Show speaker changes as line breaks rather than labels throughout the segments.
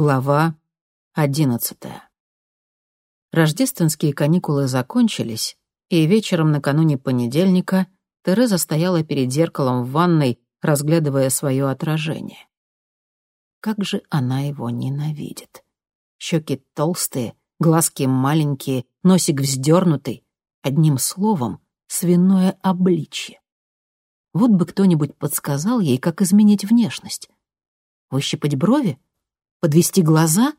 Глава одиннадцатая. Рождественские каникулы закончились, и вечером накануне понедельника Тереза стояла перед зеркалом в ванной, разглядывая свое отражение. Как же она его ненавидит. Щеки толстые, глазки маленькие, носик вздернутый. Одним словом, свиное обличье. Вот бы кто-нибудь подсказал ей, как изменить внешность. Выщипать брови? Подвести глаза?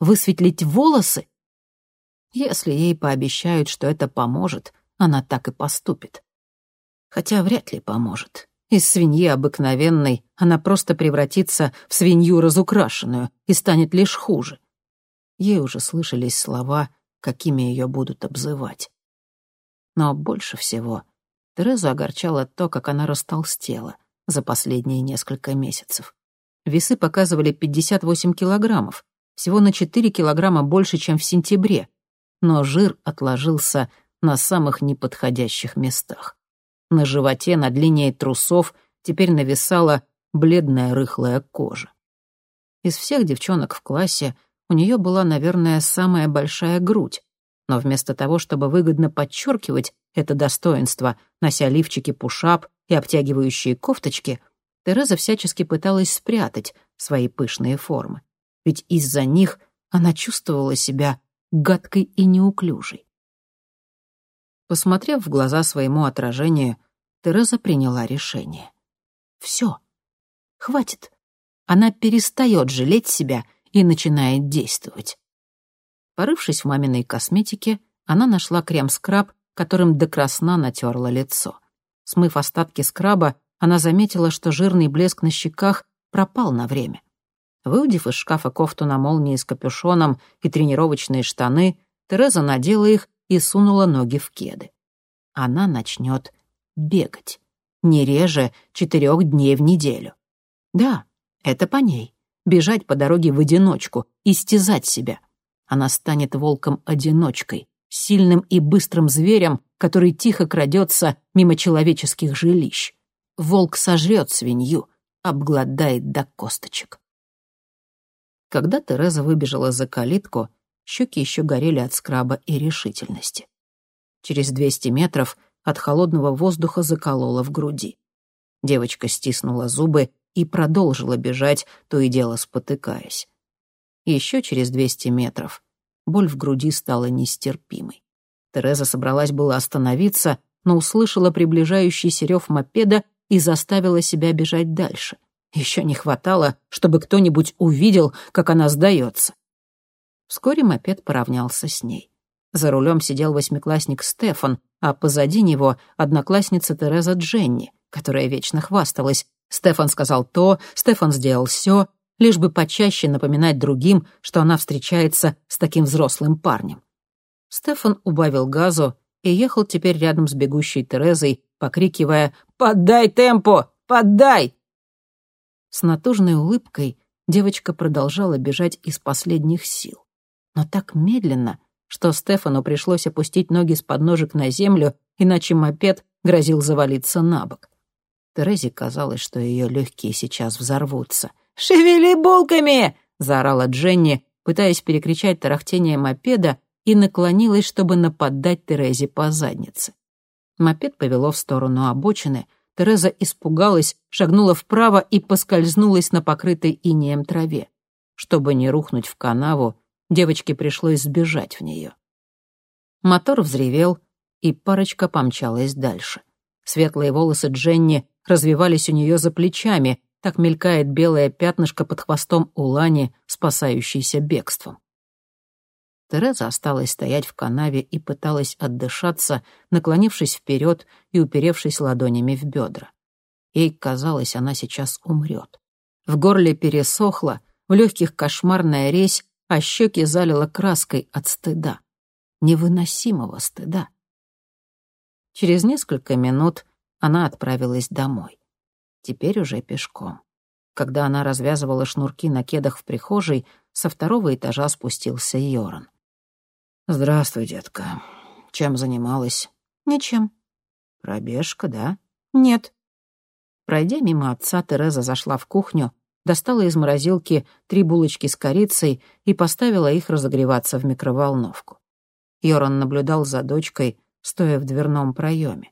Высветлить волосы? Если ей пообещают, что это поможет, она так и поступит. Хотя вряд ли поможет. Из свиньи обыкновенной она просто превратится в свинью разукрашенную и станет лишь хуже. Ей уже слышались слова, какими ее будут обзывать. Но больше всего Терезу огорчало то, как она растолстела за последние несколько месяцев. Весы показывали 58 килограммов, всего на 4 килограмма больше, чем в сентябре, но жир отложился на самых неподходящих местах. На животе над линией трусов теперь нависала бледная рыхлая кожа. Из всех девчонок в классе у нее была, наверное, самая большая грудь, но вместо того, чтобы выгодно подчеркивать это достоинство, нося лифчики пушап и обтягивающие кофточки, Тереза всячески пыталась спрятать свои пышные формы. Ведь из-за них она чувствовала себя гадкой и неуклюжей. Посмотрев в глаза своему отражению, Тереза приняла решение. Все. Хватит. Она перестает жалеть себя и начинает действовать. Порывшись в маминой косметике, она нашла крем-скраб, которым до красна натерла лицо. Смыв остатки скраба, она заметила, что жирный блеск на щеках пропал на время. Выудив из шкафа кофту на молнии с капюшоном и тренировочные штаны, Тереза надела их и сунула ноги в кеды. Она начнет бегать. Не реже четырех дней в неделю. Да, это по ней. Бежать по дороге в одиночку, истязать себя. Она станет волком-одиночкой, сильным и быстрым зверем, который тихо крадется мимо человеческих жилищ. Волк сожрет свинью, обгладает до косточек. Когда Тереза выбежала за калитку, щеки еще горели от скраба и решительности. Через 200 метров от холодного воздуха заколола в груди. Девочка стиснула зубы и продолжила бежать, то и дело спотыкаясь. Еще через 200 метров боль в груди стала нестерпимой. Тереза собралась было остановиться, но услышала приближающийся рев мопеда и заставила себя бежать дальше. Еще не хватало, чтобы кто-нибудь увидел, как она сдается. Вскоре мопед поравнялся с ней. За рулем сидел восьмиклассник Стефан, а позади него одноклассница Тереза Дженни, которая вечно хвасталась. Стефан сказал то, Стефан сделал все, лишь бы почаще напоминать другим, что она встречается с таким взрослым парнем. Стефан убавил газу и ехал теперь рядом с бегущей Терезой, покрикивая «Поддай темпу! Поддай!» С натужной улыбкой девочка продолжала бежать из последних сил. Но так медленно, что Стефану пришлось опустить ноги с подножек на землю, иначе мопед грозил завалиться на бок. Терезе казалось, что ее легкие сейчас взорвутся. «Шевели булками!» — заорала Дженни, пытаясь перекричать тарахтение мопеда, и наклонилась, чтобы нападать Терезе по заднице. Мопед повело в сторону обочины — Тереза испугалась, шагнула вправо и поскользнулась на покрытой инеем траве. Чтобы не рухнуть в канаву, девочке пришлось сбежать в нее. Мотор взревел, и парочка помчалась дальше. Светлые волосы Дженни развивались у нее за плечами, так мелькает белое пятнышко под хвостом Улани, спасающейся бегством. Тереза осталась стоять в канаве и пыталась отдышаться, наклонившись вперед и уперевшись ладонями в бедра. Ей казалось, она сейчас умрет. В горле пересохло, в легких кошмарная резь, а щеки залила краской от стыда. Невыносимого стыда. Через несколько минут она отправилась домой. Теперь уже пешком. Когда она развязывала шнурки на кедах в прихожей, со второго этажа спустился Йоран. «Здравствуй, детка. Чем занималась?» «Ничем». «Пробежка, да?»
«Нет».
Пройдя мимо отца, Тереза зашла в кухню, достала из морозилки три булочки с корицей и поставила их разогреваться в микроволновку. Йоран наблюдал за дочкой, стоя в дверном проеме.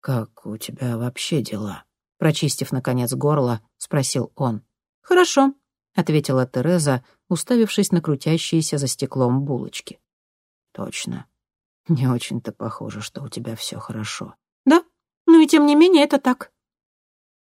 «Как у тебя вообще дела?» Прочистив, наконец, горло, спросил он. «Хорошо», — ответила Тереза, уставившись на крутящиеся за стеклом булочки. «Точно. Не очень-то похоже, что у тебя все хорошо». «Да, но и тем не менее это так».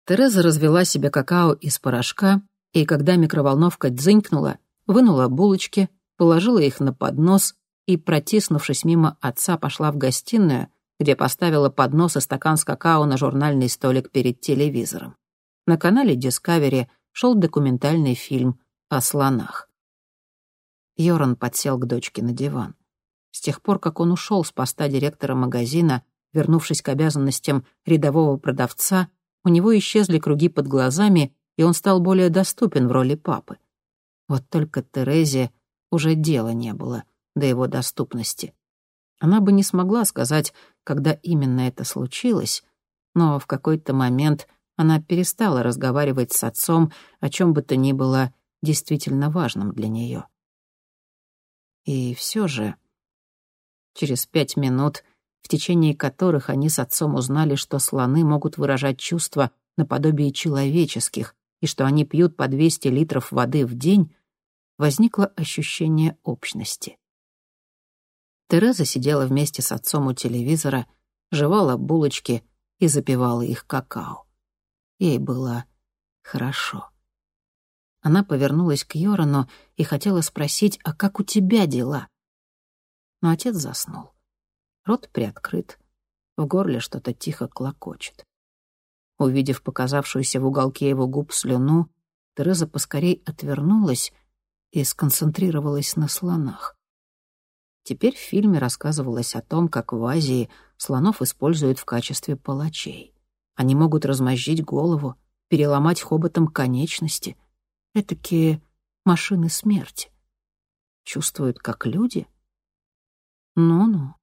Тереза развела себе какао из порошка, и когда микроволновка дзынькнула, вынула булочки, положила их на поднос и, протиснувшись мимо отца, пошла в гостиную, где поставила поднос и стакан с какао на журнальный столик перед телевизором. На канале Discovery шел документальный фильм о слонах. Йоран подсел к дочке на диван. С тех пор, как он ушел с поста директора магазина, вернувшись к обязанностям рядового продавца, у него исчезли круги под глазами, и он стал более доступен в роли папы. Вот только Терезе уже дела не было до его доступности. Она бы не смогла сказать, когда именно это случилось, но в какой-то момент она перестала разговаривать с отцом о чем бы то ни было действительно важным для нее. И все же, через пять минут, в течение которых они с отцом узнали, что слоны могут выражать чувства наподобие человеческих и что они пьют по 200 литров воды в день, возникло ощущение общности. Тереза сидела вместе с отцом у телевизора, жевала булочки и запивала их какао. Ей было хорошо. Она повернулась к Йорану и хотела спросить, а как у тебя дела? Но отец заснул. Рот приоткрыт, в горле что-то тихо клокочет. Увидев показавшуюся в уголке его губ слюну, Тереза поскорей отвернулась и сконцентрировалась на слонах. Теперь в фильме рассказывалось о том, как в Азии слонов используют в качестве палачей. Они могут размозжить голову, переломать хоботом конечности. Этакие машины смерти. Чувствуют, как люди? Ну-ну.